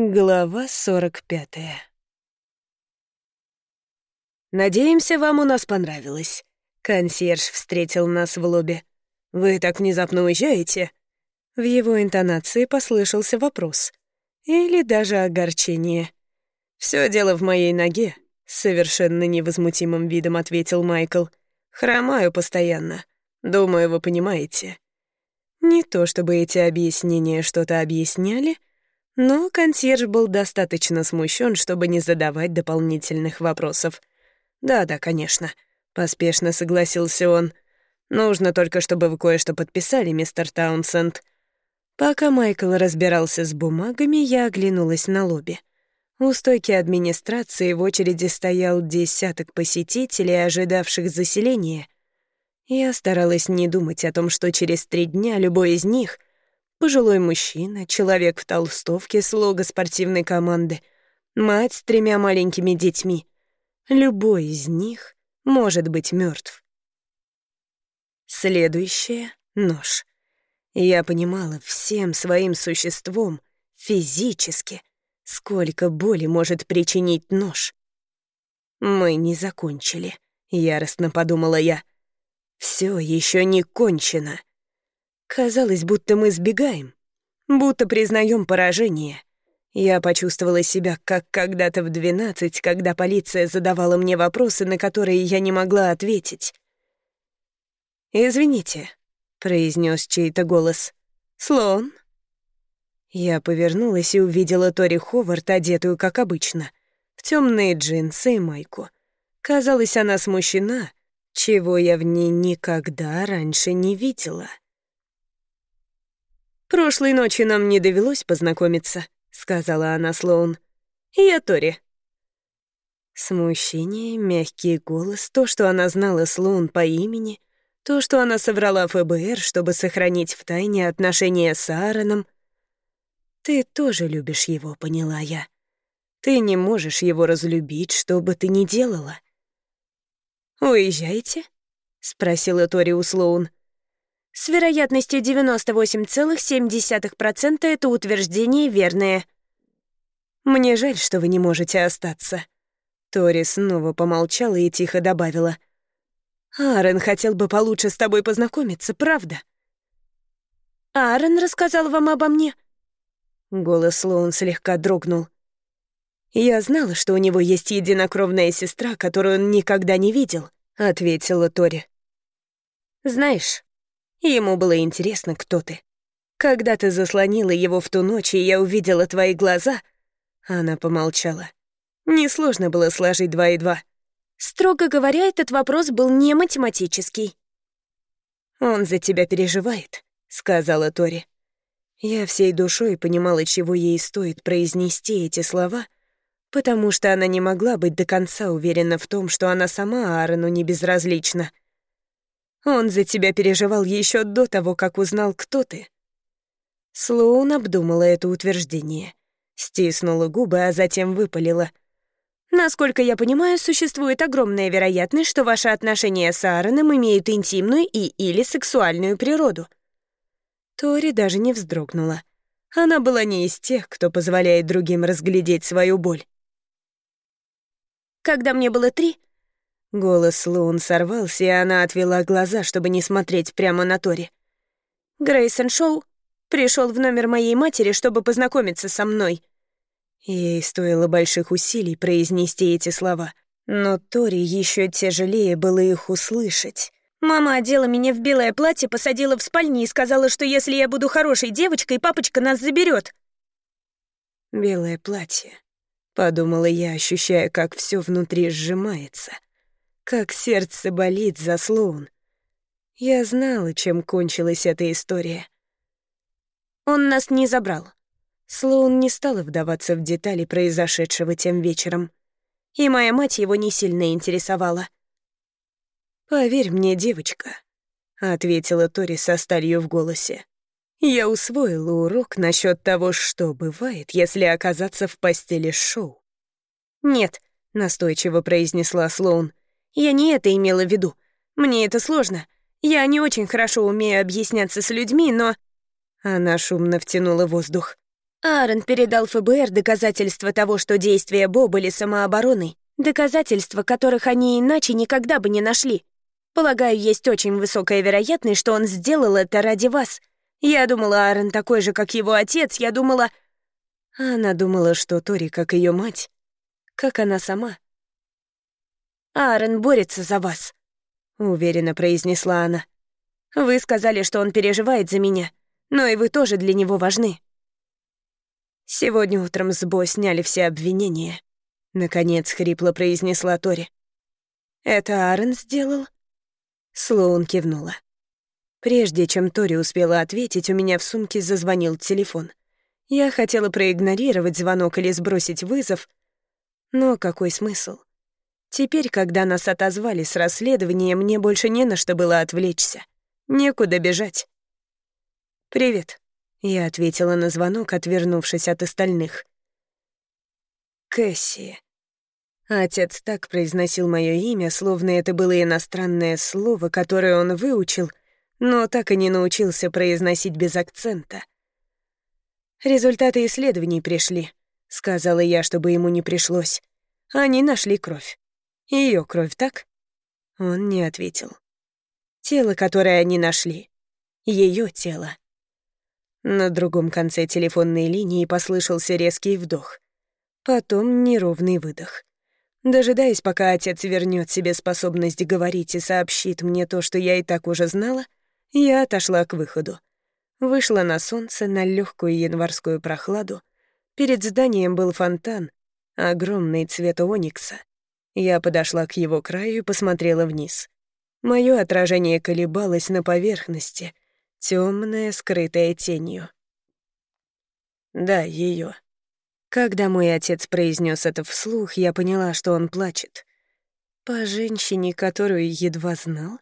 Глава 45 «Надеемся, вам у нас понравилось». Консьерж встретил нас в лобби. «Вы так внезапно уезжаете?» В его интонации послышался вопрос. Или даже огорчение. «Всё дело в моей ноге», — совершенно невозмутимым видом ответил Майкл. «Хромаю постоянно. Думаю, вы понимаете». Не то чтобы эти объяснения что-то объясняли, — но консьерж был достаточно смущен, чтобы не задавать дополнительных вопросов. «Да-да, конечно», — поспешно согласился он. «Нужно только, чтобы вы кое-что подписали, мистер Таунсенд». Пока Майкл разбирался с бумагами, я оглянулась на лобби. У стойки администрации в очереди стоял десяток посетителей, ожидавших заселения. Я старалась не думать о том, что через три дня любой из них Пожилой мужчина, человек в толстовке, слуга спортивной команды, мать с тремя маленькими детьми. Любой из них может быть мертв. Следующее — нож. Я понимала всем своим существом, физически, сколько боли может причинить нож. Мы не закончили, яростно подумала я. Все еще не кончено. Казалось, будто мы сбегаем, будто признаем поражение. Я почувствовала себя, как когда-то в двенадцать, когда полиция задавала мне вопросы, на которые я не могла ответить. «Извините», — произнес чей-то голос. «Слон?» Я повернулась и увидела Тори Ховард, одетую как обычно, в темные джинсы и майку. Казалось, она смущена, чего я в ней никогда раньше не видела. «Прошлой ночью нам не довелось познакомиться», — сказала она Слоун. «Я Тори». Смущение, мягкий голос, то, что она знала Слоун по имени, то, что она соврала ФБР, чтобы сохранить в тайне отношения с Аароном. «Ты тоже любишь его», — поняла я. «Ты не можешь его разлюбить, что бы ты ни делала». «Уезжаете?» — спросила Тори у Слоун. С вероятностью 98,7% это утверждение верное. Мне жаль, что вы не можете остаться. Тори снова помолчала и тихо добавила. Аарон хотел бы получше с тобой познакомиться, правда? Аарон рассказал вам обо мне? Голос Слоун слегка дрогнул. «Я знала, что у него есть единокровная сестра, которую он никогда не видел», — ответила Тори. «Знаешь, Ему было интересно, кто ты. Когда ты заслонила его в ту ночь, и я увидела твои глаза... Она помолчала. Несложно было сложить два и два. Строго говоря, этот вопрос был не математический. «Он за тебя переживает», — сказала Тори. Я всей душой понимала, чего ей стоит произнести эти слова, потому что она не могла быть до конца уверена в том, что она сама Аарону не безразлична — он за тебя переживал еще до того, как узнал, кто ты». Слоун обдумала это утверждение, стиснула губы, а затем выпалила. «Насколько я понимаю, существует огромная вероятность, что ваши отношения с Аароном имеют интимную и или сексуальную природу». Тори даже не вздрогнула. Она была не из тех, кто позволяет другим разглядеть свою боль. Когда мне было три, Голос Лун сорвался, и она отвела глаза, чтобы не смотреть прямо на Тори. Грейсон Шоу пришел в номер моей матери, чтобы познакомиться со мной. Ей стоило больших усилий произнести эти слова, но Тори еще тяжелее было их услышать. Мама одела меня в белое платье, посадила в спальне и сказала, что если я буду хорошей девочкой, папочка нас заберет. «Белое платье», — подумала я, ощущая, как все внутри сжимается — как сердце болит за Слоун. Я знала, чем кончилась эта история. Он нас не забрал. Слоун не стала вдаваться в детали произошедшего тем вечером. И моя мать его не сильно интересовала. «Поверь мне, девочка», — ответила Тори со сталью в голосе. «Я усвоила урок насчет того, что бывает, если оказаться в постели шоу». «Нет», — настойчиво произнесла Слоун, я не это имела в виду. Мне это сложно. Я не очень хорошо умею объясняться с людьми, но...» Она шумно втянула воздух. Аарон передал ФБР доказательства того, что действия Бо были самообороной, доказательства, которых они иначе никогда бы не нашли. Полагаю, есть очень высокая вероятность, что он сделал это ради вас. Я думала, Аарон такой же, как его отец, я думала... Она думала, что Тори как ее мать, как она сама. «Аарон борется за вас», — уверенно произнесла она. «Вы сказали, что он переживает за меня, но и вы тоже для него важны». Сегодня утром с Бо сняли все обвинения. Наконец хрипло произнесла Тори. «Это Аарон сделал?» Слоун кивнула. Прежде чем Тори успела ответить, у меня в сумке зазвонил телефон. Я хотела проигнорировать звонок или сбросить вызов, но какой смысл? Теперь, когда нас отозвали с расследования, мне больше не на что было отвлечься. Некуда бежать. «Привет», я ответила на звонок, отвернувшись от остальных. «Кэсси». Отец так произносил мое имя, словно это было иностранное слово, которое он выучил, но так и не научился произносить без акцента. «Результаты исследований пришли», — сказала я, чтобы ему не пришлось. «Они нашли кровь. Ее кровь, так?» Он не ответил. «Тело, которое они нашли. Ее тело. На другом конце телефонной линии послышался резкий вдох. Потом неровный выдох. Дожидаясь, пока отец вернет себе способность говорить и сообщит мне то, что я и так уже знала, я отошла к выходу. Вышла на солнце, на легкую январскую прохладу. Перед зданием был фонтан, огромный цвет оникса. Я подошла к его краю и посмотрела вниз. Мое отражение колебалось на поверхности — темная, скрытая тенью. Да, ее. Когда мой отец произнес это вслух, я поняла, что он плачет. По женщине, которую едва знал?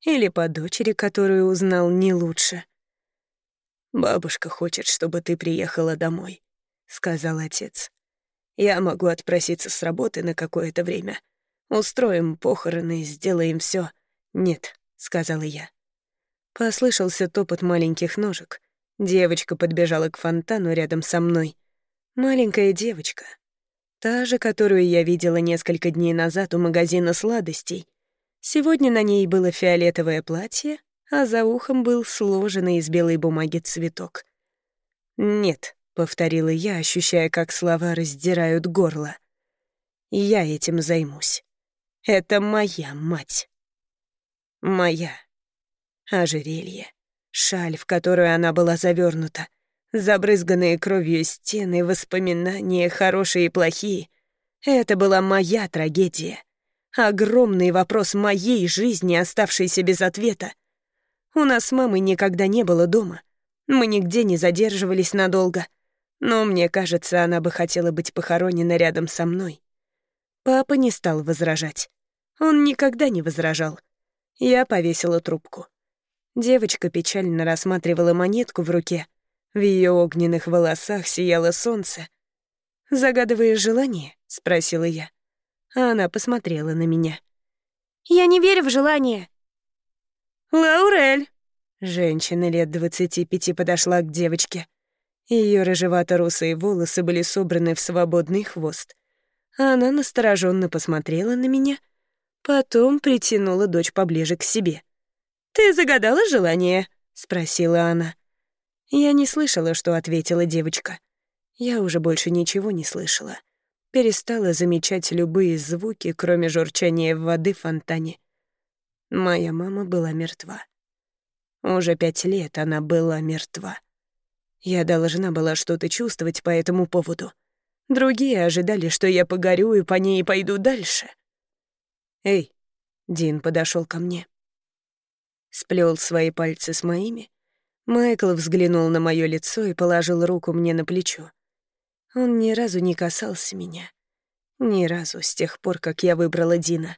Или по дочери, которую узнал не лучше? «Бабушка хочет, чтобы ты приехала домой», — сказал отец. «Я могу отпроситься с работы на какое-то время. Устроим похороны, сделаем все. «Нет», — сказала я. Послышался топот маленьких ножек. Девочка подбежала к фонтану рядом со мной. Маленькая девочка. Та же, которую я видела несколько дней назад у магазина сладостей. Сегодня на ней было фиолетовое платье, а за ухом был сложенный из белой бумаги цветок. «Нет», — повторила я, ощущая, как слова раздирают горло. «Я этим займусь. Это моя мать. Моя ожерелье, шаль, в которую она была завернута, забрызганные кровью стены, воспоминания, хорошие и плохие. Это была моя трагедия. Огромный вопрос моей жизни, оставшийся без ответа. У нас с мамой никогда не было дома. Мы нигде не задерживались надолго. Но мне кажется, она бы хотела быть похоронена рядом со мной. Папа не стал возражать. Он никогда не возражал. Я повесила трубку. Девочка печально рассматривала монетку в руке. В ее огненных волосах сияло солнце. «Загадываешь желание?» — спросила я. А она посмотрела на меня. «Я не верю в желание». «Лаурель!» Женщина лет двадцати пяти подошла к девочке. Ее рыжевато-русые волосы были собраны в свободный хвост. Она настороженно посмотрела на меня, потом притянула дочь поближе к себе — «Ты загадала желание?» — спросила она. Я не слышала, что ответила девочка. Я уже больше ничего не слышала. Перестала замечать любые звуки, кроме журчания воды в фонтане. Моя мама была мертва. Уже пять лет она была мертва. Я должна была что-то чувствовать по этому поводу. Другие ожидали, что я погорю и по ней пойду дальше. «Эй!» — Дин подошел ко мне сплел свои пальцы с моими. Майкл взглянул на мое лицо и положил руку мне на плечо. Он ни разу не касался меня. Ни разу с тех пор, как я выбрала Дина.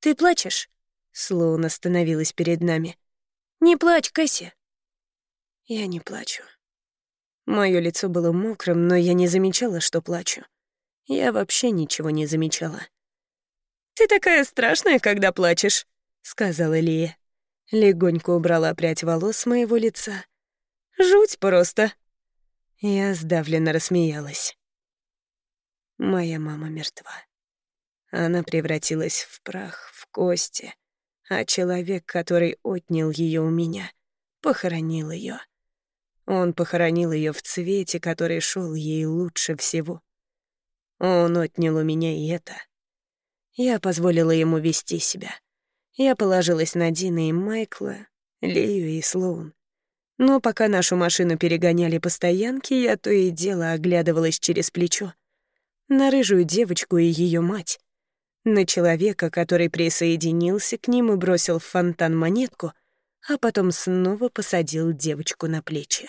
«Ты плачешь?» Слоун остановилась перед нами. «Не плачь, Кэсси!» Я не плачу. Мое лицо было мокрым, но я не замечала, что плачу. Я вообще ничего не замечала. «Ты такая страшная, когда плачешь», — сказала Лия. Легонько убрала прядь волос с моего лица. Жуть просто. Я сдавленно рассмеялась. Моя мама мертва. Она превратилась в прах, в кости, а человек, который отнял ее у меня, похоронил ее. Он похоронил ее в цвете, который шел ей лучше всего. Он отнял у меня и это. Я позволила ему вести себя. Я положилась на Дина и Майкла, Лею и Слоун. Но пока нашу машину перегоняли по стоянке, я то и дело оглядывалась через плечо. На рыжую девочку и ее мать на человека, который присоединился к ним и бросил в фонтан монетку, а потом снова посадил девочку на плечи.